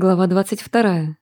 Глава 22.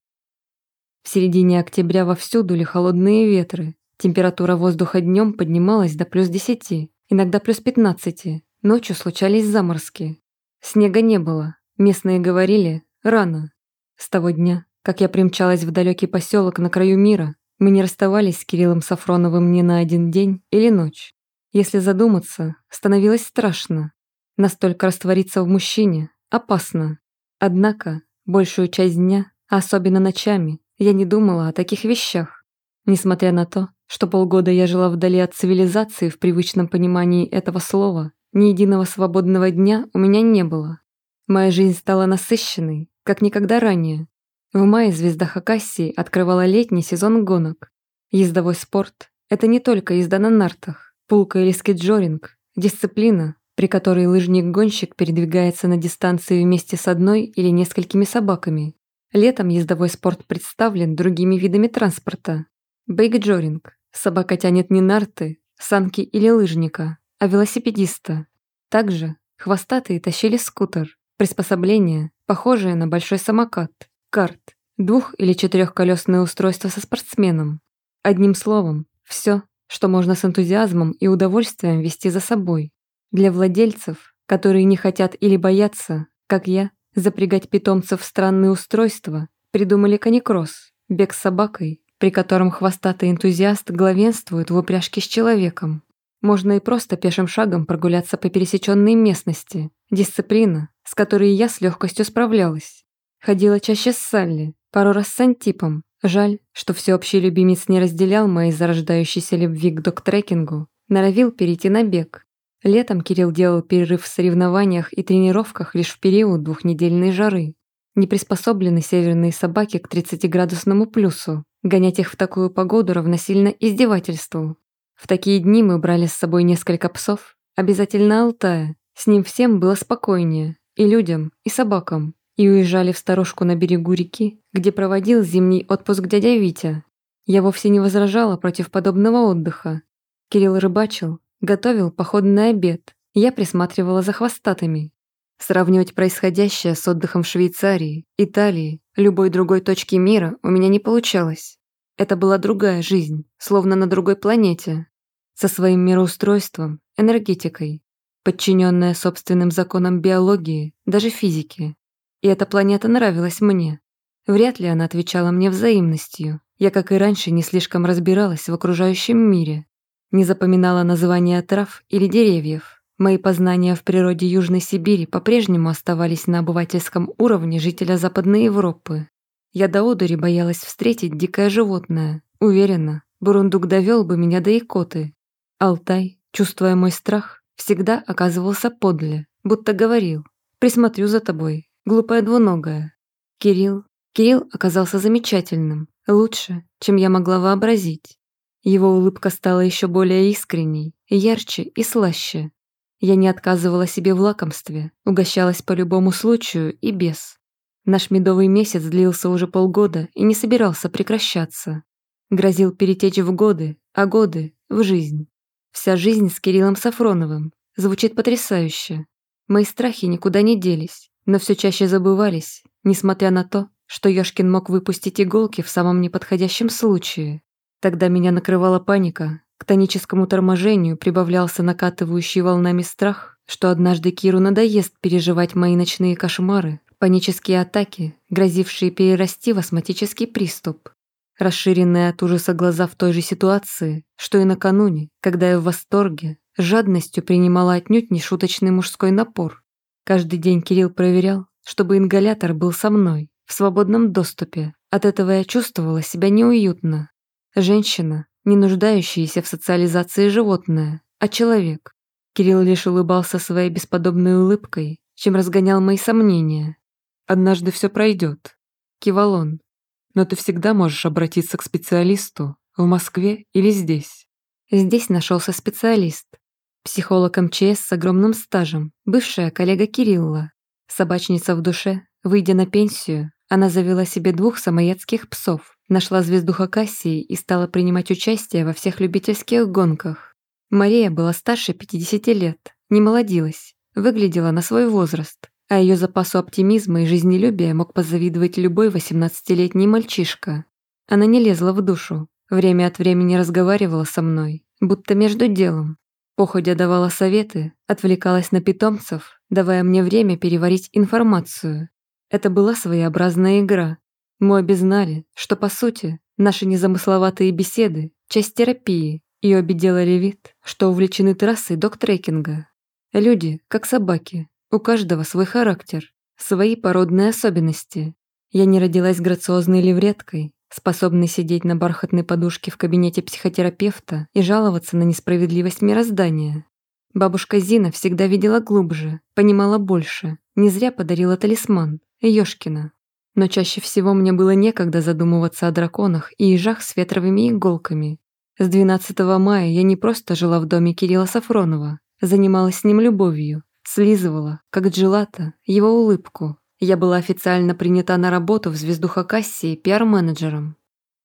В середине октября вовсю дули холодные ветры. Температура воздуха днем поднималась до плюс 10, иногда плюс 15. Ночью случались заморозки. Снега не было. Местные говорили «рано». С того дня, как я примчалась в далекий поселок на краю мира, мы не расставались с Кириллом Сафроновым ни на один день или ночь. Если задуматься, становилось страшно. Настолько раствориться в мужчине опасно. Однако Большую часть дня, особенно ночами, я не думала о таких вещах. Несмотря на то, что полгода я жила вдали от цивилизации в привычном понимании этого слова, ни единого свободного дня у меня не было. Моя жизнь стала насыщенной, как никогда ранее. В мае звезда Хакасии открывала летний сезон гонок. Ездовой спорт – это не только езда на нартах, пулка или скиджоринг, дисциплина, при которой лыжник-гонщик передвигается на дистанции вместе с одной или несколькими собаками. Летом ездовой спорт представлен другими видами транспорта. Бейкджоринг. Собака тянет не нарты, санки или лыжника, а велосипедиста. Также хвостатые тащили скутер, приспособление, похожее на большой самокат, карт, двух- или четырехколесное устройство со спортсменом. Одним словом, все, что можно с энтузиазмом и удовольствием вести за собой. Для владельцев, которые не хотят или боятся, как я, запрягать питомцев в странные устройства, придумали каникросс, бег с собакой, при котором хвостатый энтузиаст главенствует в упряжке с человеком. Можно и просто пешим шагом прогуляться по пересеченной местности. Дисциплина, с которой я с легкостью справлялась. Ходила чаще с Салли, пару раз с Антипом. Жаль, что всеобщий любимец не разделял моей зарождающейся любви к доктрекингу, норовил перейти на бег. Летом Кирилл делал перерыв в соревнованиях и тренировках лишь в период двухнедельной жары. Не приспособлены северные собаки к 30-градусному плюсу. Гонять их в такую погоду равносильно издевательству. В такие дни мы брали с собой несколько псов, обязательно Алтая. С ним всем было спокойнее, и людям, и собакам. И уезжали в сторожку на берегу реки, где проводил зимний отпуск дядя Витя. Я вовсе не возражала против подобного отдыха. Кирилл рыбачил, готовил походный обед, я присматривала за хвостатыми. Сравнивать происходящее с отдыхом в Швейцарии, Италии, любой другой точке мира у меня не получалось. Это была другая жизнь, словно на другой планете. Со своим мироустройством, энергетикой, подчиненная собственным законам биологии, даже физики. И эта планета нравилась мне. Вряд ли она отвечала мне взаимностью. Я, как и раньше, не слишком разбиралась в окружающем мире не запоминала названия трав или деревьев. Мои познания в природе Южной Сибири по-прежнему оставались на обывательском уровне жителя Западной Европы. Я до одури боялась встретить дикое животное. Уверена, Бурундук довел бы меня до икоты. Алтай, чувствуя мой страх, всегда оказывался подле, будто говорил «Присмотрю за тобой, глупая двуногая». Кирилл. Кирилл оказался замечательным, лучше, чем я могла вообразить. Его улыбка стала еще более искренней, ярче и слаще. Я не отказывала себе в лакомстве, угощалась по любому случаю и без. Наш медовый месяц длился уже полгода и не собирался прекращаться. Грозил перетечь в годы, а годы — в жизнь. Вся жизнь с Кириллом Сафроновым. Звучит потрясающе. Мои страхи никуда не делись, но все чаще забывались, несмотря на то, что Ёшкин мог выпустить иголки в самом неподходящем случае. Тогда меня накрывала паника. К тоническому торможению прибавлялся накатывающий волнами страх, что однажды Киру надоест переживать мои ночные кошмары, панические атаки, грозившие перерасти в астматический приступ. Расширенные от ужаса глаза в той же ситуации, что и накануне, когда я в восторге, жадностью принимала отнюдь нешуточный мужской напор. Каждый день Кирилл проверял, чтобы ингалятор был со мной, в свободном доступе. От этого я чувствовала себя неуютно, Женщина, не нуждающаяся в социализации животное, а человек. Кирилл лишь улыбался своей бесподобной улыбкой, чем разгонял мои сомнения. «Однажды все пройдет», — кивал он. «Но ты всегда можешь обратиться к специалисту в Москве или здесь». Здесь нашелся специалист. Психолог МЧС с огромным стажем, бывшая коллега Кирилла. Собачница в душе, выйдя на пенсию, она завела себе двух самоедских псов, нашла звезду Хакасии и стала принимать участие во всех любительских гонках. Мария была старше 50 лет, не молодилась, выглядела на свой возраст, а ее запасу оптимизма и жизнелюбия мог позавидовать любой 18-летний мальчишка. Она не лезла в душу, время от времени разговаривала со мной, будто между делом. Походя давала советы, отвлекалась на питомцев, давая мне время переварить информацию, это была своеобразная игра. Мы обе знали, что, по сути, наши незамысловатые беседы — часть терапии, и обе делали вид, что увлечены трассой доктрекинга. Люди, как собаки, у каждого свой характер, свои породные особенности. Я не родилась грациозной левреткой, способной сидеть на бархатной подушке в кабинете психотерапевта и жаловаться на несправедливость мироздания. Бабушка Зина всегда видела глубже, понимала больше, не зря подарила талисман, Ёшкина. Но чаще всего мне было некогда задумываться о драконах и ежах с ветровыми иголками. С 12 мая я не просто жила в доме Кирилла Сафронова, занималась с ним любовью, слизывала, как джелата, его улыбку. Я была официально принята на работу в звезду Хакассии пиар-менеджером.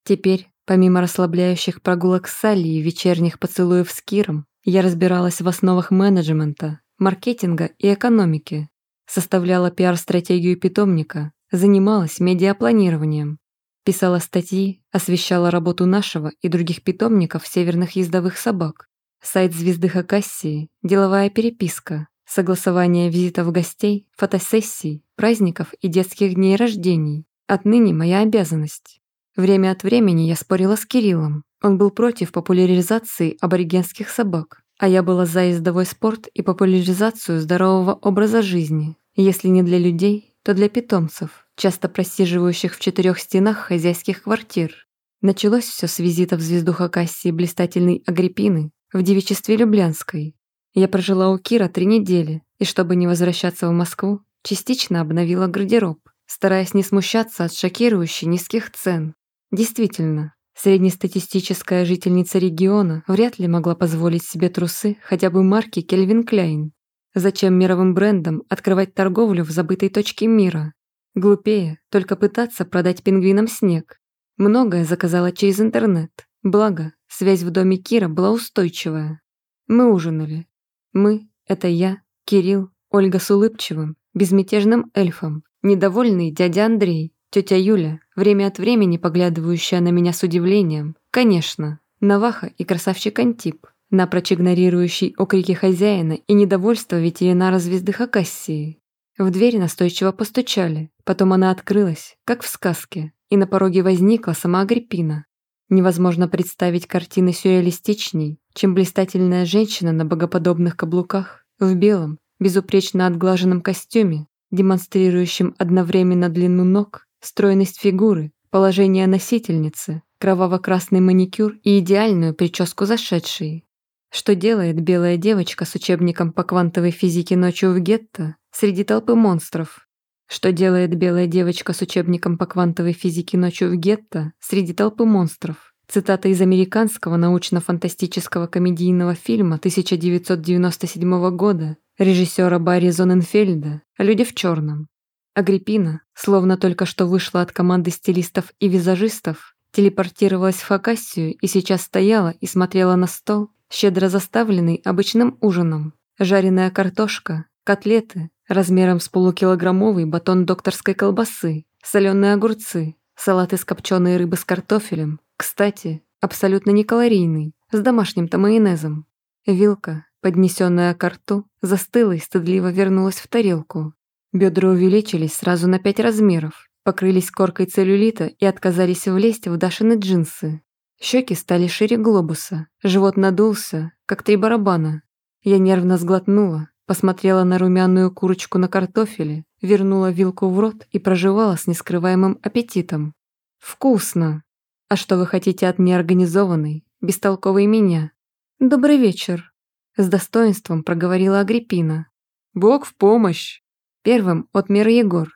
Теперь, помимо расслабляющих прогулок с Салли и вечерних поцелуев с Киром, я разбиралась в основах менеджмента, маркетинга и экономики составляла пиар-стратегию питомника, занималась медиапланированием, писала статьи, освещала работу нашего и других питомников северных ездовых собак, сайт звезды Хакассии, деловая переписка, согласование визитов гостей, фотосессий, праздников и детских дней рождений. Отныне моя обязанность. Время от времени я спорила с Кириллом. Он был против популяризации аборигенских собак, а я была за ездовой спорт и популяризацию здорового образа жизни, если не для людей, то для питомцев, часто просиживающих в четырех стенах хозяйских квартир. Началось все с визита в звезду Хакасии блистательной Агриппины в девичестве Люблянской. Я прожила у Кира три недели, и чтобы не возвращаться в Москву, частично обновила гардероб, стараясь не смущаться от шокирующих низких цен. Действительно, Среднестатистическая жительница региона вряд ли могла позволить себе трусы хотя бы марки Кельвин Клейн. Зачем мировым брендам открывать торговлю в забытой точке мира? Глупее только пытаться продать пингвинам снег. Многое заказала через интернет. Благо, связь в доме Кира была устойчивая. Мы ужинали. Мы — это я, Кирилл, Ольга с улыбчивым, безмятежным эльфом, недовольный дядя Андрей, Тетя Юля, время от времени поглядывающая на меня с удивлением, конечно, Наваха и красавчик Антип, напрочь игнорирующий окрики хозяина и недовольство ветеринара-звезды Хакассии. В дверь настойчиво постучали, потом она открылась, как в сказке, и на пороге возникла сама Агриппина. Невозможно представить картины сюрреалистичней, чем блистательная женщина на богоподобных каблуках, в белом, безупречно отглаженном костюме, демонстрирующем одновременно длину ног Стройность фигуры, положение носительницы, кроваво-красный маникюр и идеальную прическу зашедшей. Что делает белая девочка с учебником по квантовой физике ночью в гетто среди толпы монстров? Что делает белая девочка с учебником по квантовой физике ночью в гетто среди толпы монстров? Цитата из американского научно-фантастического комедийного фильма 1997 года режиссера Барри Зоненфельда «Люди в черном». Агриппина, словно только что вышла от команды стилистов и визажистов, телепортировалась в Хакасию и сейчас стояла и смотрела на стол, щедро заставленный обычным ужином. Жареная картошка, котлеты размером с полукилограммовый батон докторской колбасы, соленые огурцы, салат из копченой рыбы с картофелем, кстати, абсолютно некалорийный, с домашним-то майонезом. Вилка, поднесенная к рту, застыла и стыдливо вернулась в тарелку, Бедра увеличились сразу на пять размеров, покрылись коркой целлюлита и отказались влезть в Дашины джинсы. Щеки стали шире глобуса, живот надулся, как три барабана. Я нервно сглотнула, посмотрела на румяную курочку на картофеле, вернула вилку в рот и проживала с нескрываемым аппетитом. «Вкусно! А что вы хотите от неорганизованной, бестолковой меня?» «Добрый вечер!» С достоинством проговорила Агриппина. «Бог в помощь!» Первым отмер Егор.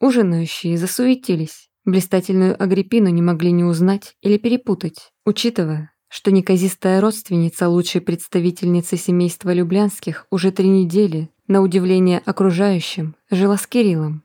Ужинающие засуетились. Блистательную Агриппину не могли не узнать или перепутать, учитывая, что неказистая родственница лучшей представительницы семейства Люблянских уже три недели, на удивление окружающим, жила с Кириллом.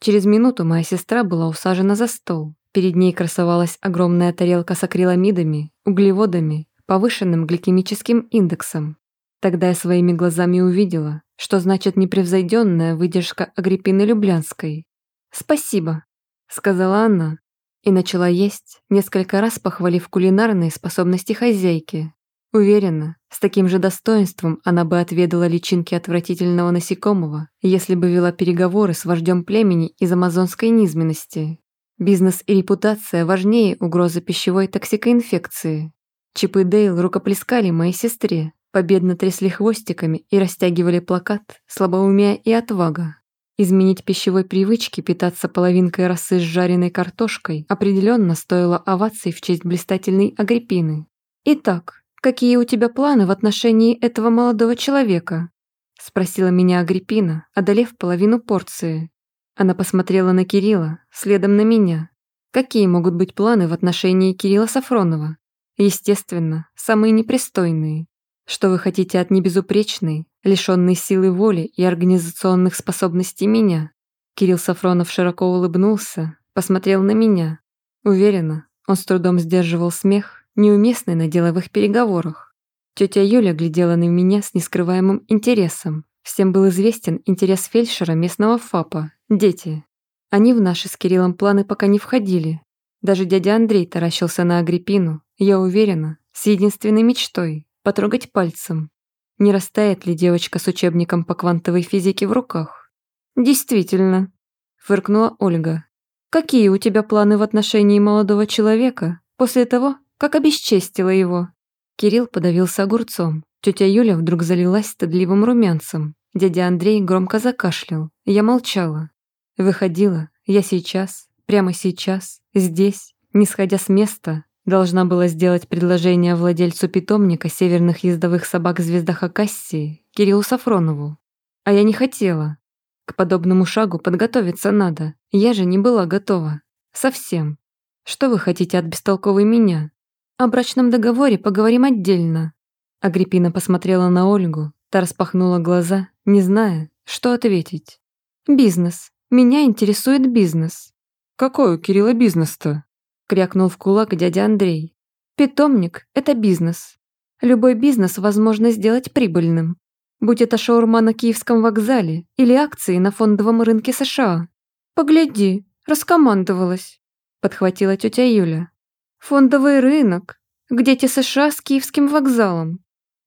Через минуту моя сестра была усажена за стол. Перед ней красовалась огромная тарелка с акриламидами, углеводами, повышенным гликемическим индексом, Тогда я своими глазами увидела, что значит непревзойденная выдержка Агриппины Люблянской. «Спасибо», — сказала она, и начала есть, несколько раз похвалив кулинарные способности хозяйки. Уверена, с таким же достоинством она бы отведала личинки отвратительного насекомого, если бы вела переговоры с вождем племени из амазонской низменности. Бизнес и репутация важнее угрозы пищевой токсикоинфекции. Чип и Дейл рукоплескали моей сестре, победно трясли хвостиками и растягивали плакат «Слабоумие и отвага». Изменить пищевой привычки питаться половинкой росы с жареной картошкой определенно стоило оваций в честь блистательной Агриппины. «Итак, какие у тебя планы в отношении этого молодого человека?» — спросила меня Агриппина, одолев половину порции. Она посмотрела на Кирилла, следом на меня. Какие могут быть планы в отношении Кирилла Сафронова? Естественно, самые непристойные. Что вы хотите от небезупречной, лишенной силы воли и организационных способностей меня?» Кирилл Сафронов широко улыбнулся, посмотрел на меня. Уверенно, он с трудом сдерживал смех, неуместный на деловых переговорах. Тетя Юля глядела на меня с нескрываемым интересом. Всем был известен интерес фельдшера местного ФАПа, дети. Они в наши с Кириллом планы пока не входили. Даже дядя Андрей таращился на Агриппину, я уверена, с единственной мечтой потрогать пальцем. Не растает ли девочка с учебником по квантовой физике в руках? Действительно, фыркнула Ольга. Какие у тебя планы в отношении молодого человека после того, как обесчестила его? Кирилл подавился огурцом. Тетя Юля вдруг залилась стыдливым румянцем. Дядя Андрей громко закашлял. Я молчала. Выходила. Я сейчас, прямо сейчас, здесь, не сходя с места, Должна была сделать предложение владельцу питомника северных ездовых собак «Звезда Хакассии» Кириллу Сафронову. А я не хотела. К подобному шагу подготовиться надо. Я же не была готова. Совсем. Что вы хотите от бестолковой меня? О брачном договоре поговорим отдельно. Агриппина посмотрела на Ольгу, та распахнула глаза, не зная, что ответить. «Бизнес. Меня интересует бизнес». «Какой у Кирилла бизнес-то?» крякнул в кулак дядя Андрей. Питомник – это бизнес. Любой бизнес возможно сделать прибыльным. Будь это шаурма на Киевском вокзале или акции на фондовом рынке США. Погляди, раскомандовалась, подхватила тетя Юля. Фондовый рынок. Где те США с Киевским вокзалом?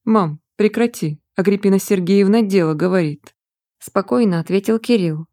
Мам, прекрати. Агриппина Сергеевна дело говорит. Спокойно ответил Кирилл.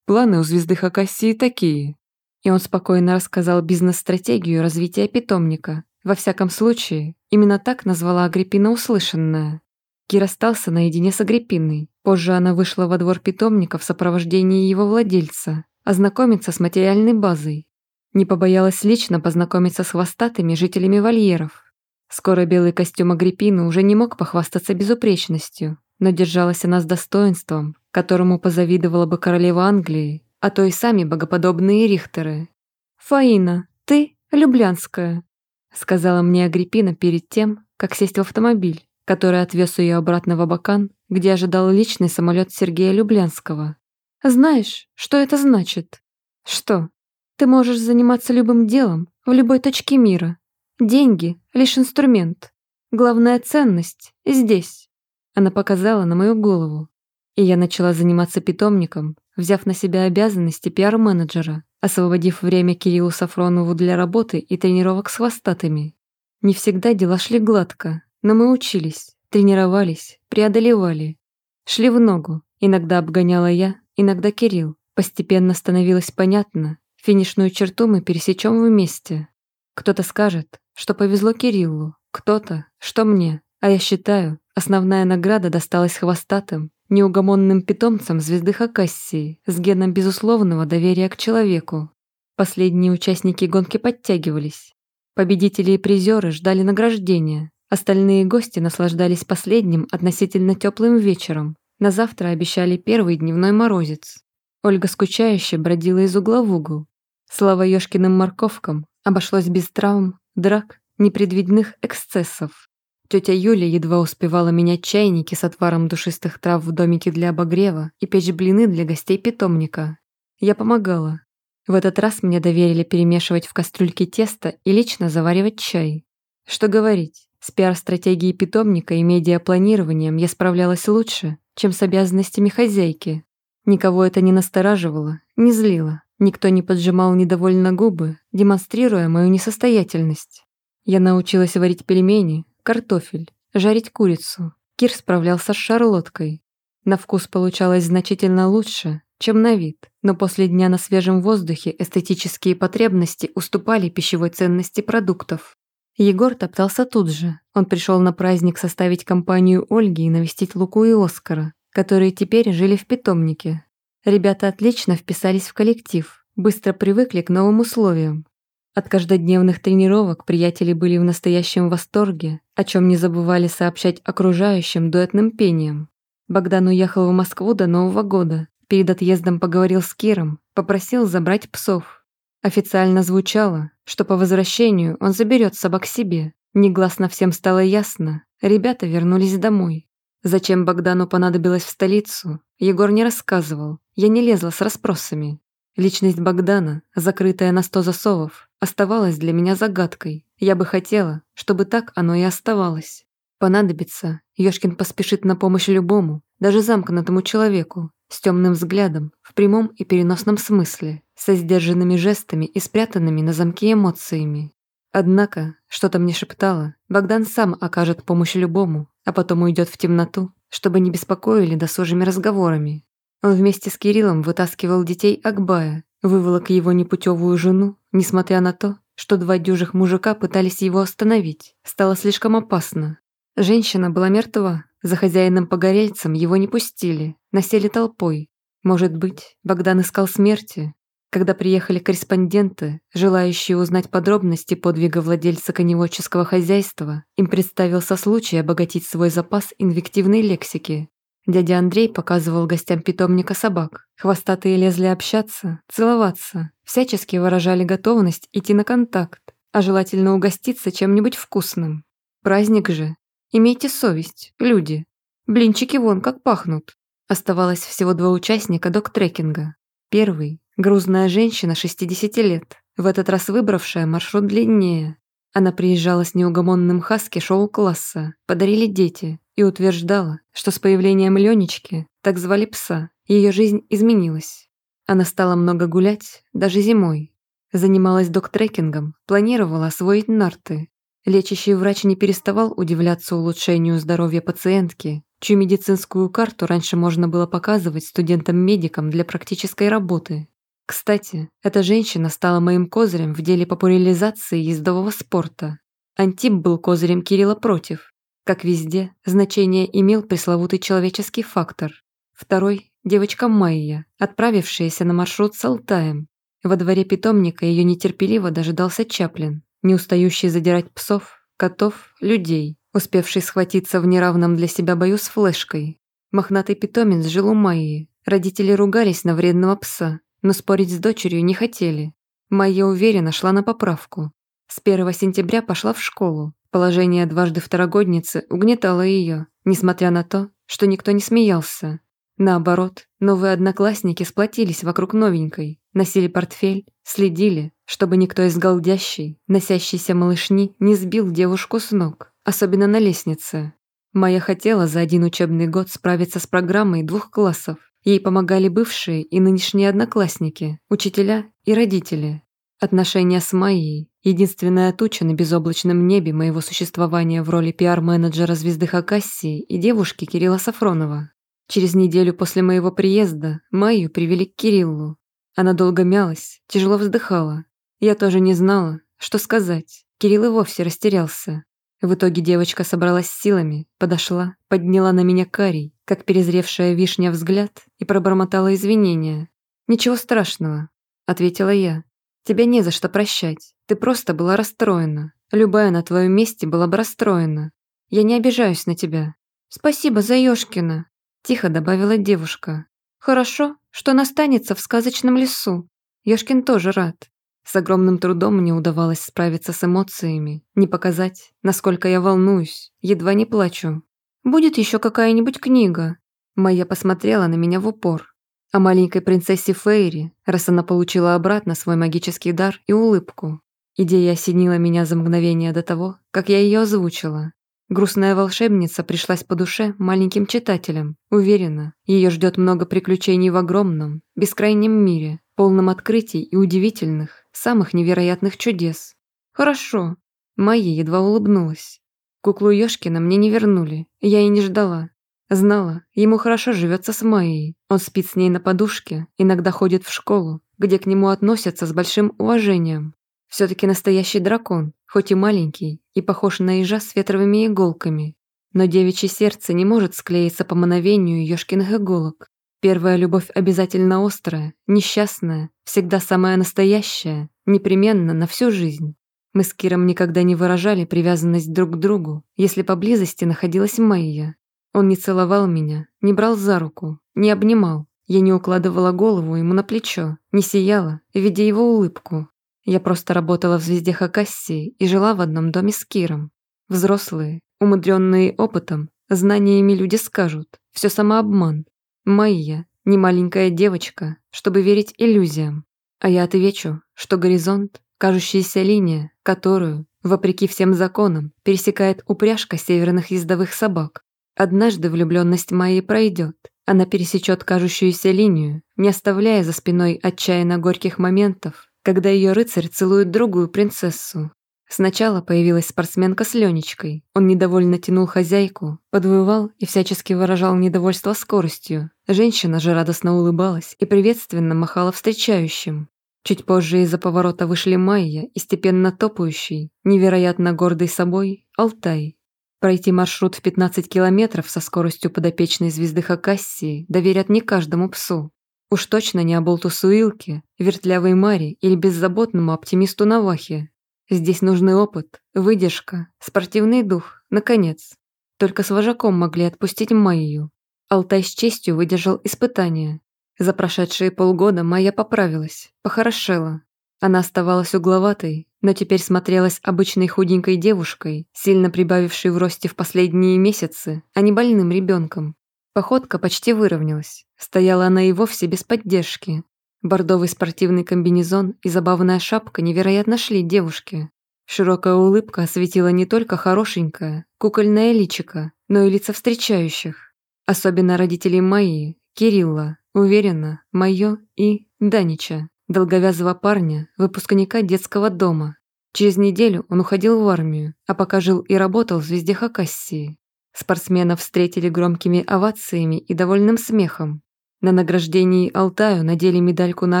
Планы у звезды Хакасии такие. И он спокойно рассказал бизнес-стратегию развития питомника. Во всяком случае, именно так назвала Агриппина услышанное. Кир остался наедине с Агриппиной. Позже она вышла во двор питомника в сопровождении его владельца, ознакомиться с материальной базой. Не побоялась лично познакомиться с хвостатыми жителями вольеров. Скоро белый костюм Агриппины уже не мог похвастаться безупречностью, но держалась она с достоинством, которому позавидовала бы королева Англии а то и сами богоподобные рихтеры. «Фаина, ты люблянская», — сказала мне Агриппина перед тем, как сесть в автомобиль, который отвез ее обратно в Абакан, где ожидал личный самолет Сергея Люблянского. «Знаешь, что это значит?» «Что? Ты можешь заниматься любым делом в любой точке мира. Деньги — лишь инструмент. Главная ценность — здесь». Она показала на мою голову, и я начала заниматься питомником, взяв на себя обязанности пиар-менеджера, освободив время Кириллу Сафронову для работы и тренировок с хвостатыми. Не всегда дела шли гладко, но мы учились, тренировались, преодолевали. Шли в ногу, иногда обгоняла я, иногда Кирилл. Постепенно становилось понятно, финишную черту мы пересечем вместе. Кто-то скажет, что повезло Кириллу, кто-то, что мне, а я считаю, основная награда досталась хвостатым, неугомонным питомцем звезды Хакассии с геном безусловного доверия к человеку. Последние участники гонки подтягивались. Победители и призеры ждали награждения. Остальные гости наслаждались последним относительно теплым вечером. На завтра обещали первый дневной морозец. Ольга скучающе бродила из угла в угол. Слава Ёшкиным морковкам обошлось без травм, драк, непредвиденных эксцессов. Тетя Юля едва успевала менять чайники с отваром душистых трав в домике для обогрева и печь блины для гостей питомника. Я помогала. В этот раз мне доверили перемешивать в кастрюльке тесто и лично заваривать чай. Что говорить, с пиар-стратегией питомника и медиапланированием я справлялась лучше, чем с обязанностями хозяйки. Никого это не настораживало, не злило. Никто не поджимал недовольно губы, демонстрируя мою несостоятельность. Я научилась варить пельмени, картофель, жарить курицу. Кир справлялся с шарлоткой. На вкус получалось значительно лучше, чем на вид, но после дня на свежем воздухе эстетические потребности уступали пищевой ценности продуктов. Егор топтался тут же. Он пришел на праздник составить компанию Ольги и навестить Луку и Оскара, которые теперь жили в питомнике. Ребята отлично вписались в коллектив, быстро привыкли к новым условиям, от каждодневных тренировок приятели были в настоящем восторге, о чем не забывали сообщать окружающим дуэтным пением. Богдан уехал в Москву до Нового года. Перед отъездом поговорил с Киром, попросил забрать псов. Официально звучало, что по возвращению он заберет собак себе. Негласно всем стало ясно, ребята вернулись домой. Зачем Богдану понадобилось в столицу, Егор не рассказывал, я не лезла с расспросами. Личность Богдана, закрытая на сто засовов, оставалось для меня загадкой. Я бы хотела, чтобы так оно и оставалось. Понадобится, Ёшкин поспешит на помощь любому, даже замкнутому человеку, с темным взглядом, в прямом и переносном смысле, со сдержанными жестами и спрятанными на замке эмоциями. Однако, что-то мне шептало, Богдан сам окажет помощь любому, а потом уйдет в темноту, чтобы не беспокоили досужими разговорами. Он вместе с Кириллом вытаскивал детей Акбая, Выволок его непутевую жену, несмотря на то, что два дюжих мужика пытались его остановить. Стало слишком опасно. Женщина была мертва, за хозяином-погорельцем его не пустили, насели толпой. Может быть, Богдан искал смерти. Когда приехали корреспонденты, желающие узнать подробности подвига владельца коневодческого хозяйства, им представился случай обогатить свой запас инвективной лексики. Дядя Андрей показывал гостям питомника собак. Хвостатые лезли общаться, целоваться, всячески выражали готовность идти на контакт, а желательно угоститься чем-нибудь вкусным. Праздник же. Имейте совесть, люди. Блинчики вон как пахнут. Оставалось всего два участника док-трекинга. Первый – грузная женщина 60 лет, в этот раз выбравшая маршрут длиннее. Она приезжала с неугомонным хаски шоу-класса, подарили дети, и утверждала, что с появлением Ленечки, так звали пса, ее жизнь изменилась. Она стала много гулять, даже зимой. Занималась доктрекингом, планировала освоить нарты. Лечащий врач не переставал удивляться улучшению здоровья пациентки, чью медицинскую карту раньше можно было показывать студентам-медикам для практической работы. Кстати, эта женщина стала моим козырем в деле популяризации ездового спорта. Антип был козырем Кирилла против, как везде, значение имел пресловутый человеческий фактор. Второй – девочка Майя, отправившаяся на маршрут с Алтаем. Во дворе питомника ее нетерпеливо дожидался Чаплин, не устающий задирать псов, котов, людей, успевший схватиться в неравном для себя бою с флешкой. Мохнатый питомец жил у Майи. Родители ругались на вредного пса, но спорить с дочерью не хотели. Майя уверенно шла на поправку. С 1 сентября пошла в школу, Положение дважды второгодницы угнетало ее, несмотря на то, что никто не смеялся. Наоборот, новые одноклассники сплотились вокруг новенькой, носили портфель, следили, чтобы никто из голдящей, носящейся малышни не сбил девушку с ног, особенно на лестнице. Майя хотела за один учебный год справиться с программой двух классов. Ей помогали бывшие и нынешние одноклассники, учителя и родители. Отношения с Майей Единственная туча на безоблачном небе моего существования в роли пиар-менеджера звезды Хакассии и девушки Кирилла Сафронова. Через неделю после моего приезда Майю привели к Кириллу. Она долго мялась, тяжело вздыхала. Я тоже не знала, что сказать. Кирилл и вовсе растерялся. В итоге девочка собралась силами, подошла, подняла на меня карий, как перезревшая вишня взгляд, и пробормотала извинения. «Ничего страшного», — ответила я. «Тебя не за что прощать. Ты просто была расстроена. Любая на твоем месте была бы расстроена. Я не обижаюсь на тебя. Спасибо за Ёшкина, тихо добавила девушка. Хорошо, что она останется в сказочном лесу. Ёшкин тоже рад. С огромным трудом мне удавалось справиться с эмоциями, не показать, насколько я волнуюсь, едва не плачу. «Будет еще какая-нибудь книга?» Майя посмотрела на меня в упор. О маленькой принцессе Фейри, раз она получила обратно свой магический дар и улыбку. Идея осенила меня за мгновение до того, как я ее озвучила. Грустная волшебница пришлась по душе маленьким читателям. Уверена, ее ждет много приключений в огромном, бескрайнем мире, полном открытий и удивительных, самых невероятных чудес. Хорошо. Майя едва улыбнулась. Куклу Ёшкина мне не вернули, я и не ждала. Знала, ему хорошо живется с Майей. Он спит с ней на подушке, иногда ходит в школу, где к нему относятся с большим уважением. Все-таки настоящий дракон, хоть и маленький, и похож на ежа с ветровыми иголками. Но девичье сердце не может склеиться по мановению ёшкиных иголок. Первая любовь обязательно острая, несчастная, всегда самая настоящая, непременно на всю жизнь. Мы с Киром никогда не выражали привязанность друг к другу, если поблизости находилась Майя. Он не целовал меня, не брал за руку, не обнимал. Я не укладывала голову ему на плечо, не сияла, видя его улыбку. Я просто работала в «Звезде Хакасии» и жила в одном доме с Киром. Взрослые, умудренные опытом, знаниями люди скажут. Все самообман. Майя – не маленькая девочка, чтобы верить иллюзиям. А я отвечу, что горизонт – кажущаяся линия, которую, вопреки всем законам, пересекает упряжка северных ездовых собак. Однажды влюбленность Майи пройдет. Она пересечет кажущуюся линию, не оставляя за спиной отчаянно горьких моментов, когда ее рыцарь целует другую принцессу. Сначала появилась спортсменка с Ленечкой. Он недовольно тянул хозяйку, подвывал и всячески выражал недовольство скоростью. Женщина же радостно улыбалась и приветственно махала встречающим. Чуть позже из-за поворота вышли Майя и степенно топающий, невероятно гордый собой, Алтай. Пройти маршрут в 15 километров со скоростью подопечной звезды Хакассии доверят не каждому псу. Уж точно не оболтусу Илке, вертлявой Маре или беззаботному оптимисту Навахе. Здесь нужны опыт, выдержка, спортивный дух, наконец. Только с вожаком могли отпустить Майю. Алтай с честью выдержал испытание. За прошедшие полгода Майя поправилась, похорошела. Она оставалась угловатой, но теперь смотрелась обычной худенькой девушкой, сильно прибавившей в росте в последние месяцы, а не больным ребенком. Походка почти выровнялась. Стояла она и вовсе без поддержки. Бордовый спортивный комбинезон и забавная шапка невероятно шли девушке. Широкая улыбка осветила не только хорошенькое, кукольное личико, но и лица встречающих. Особенно родителей Майи, Кирилла, уверенно, Майо и Данича, долговязого парня, выпускника детского дома. Через неделю он уходил в армию, а пока жил и работал в «Звезде Хакассии». Спортсменов встретили громкими овациями и довольным смехом. На награждении Алтаю надели медальку на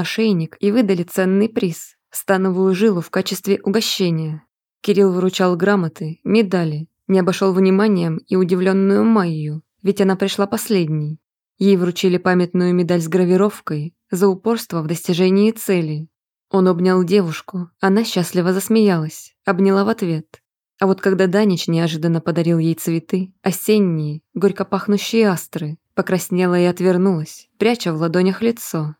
ошейник и выдали ценный приз – становую жилу в качестве угощения. Кирилл выручал грамоты, медали, не обошел вниманием и удивленную Майю, ведь она пришла последней. Ей вручили памятную медаль с гравировкой за упорство в достижении цели. Он обнял девушку, она счастливо засмеялась, обняла в ответ. А вот когда Данич неожиданно подарил ей цветы, осенние, горько пахнущие астры, покраснела и отвернулась, пряча в ладонях лицо,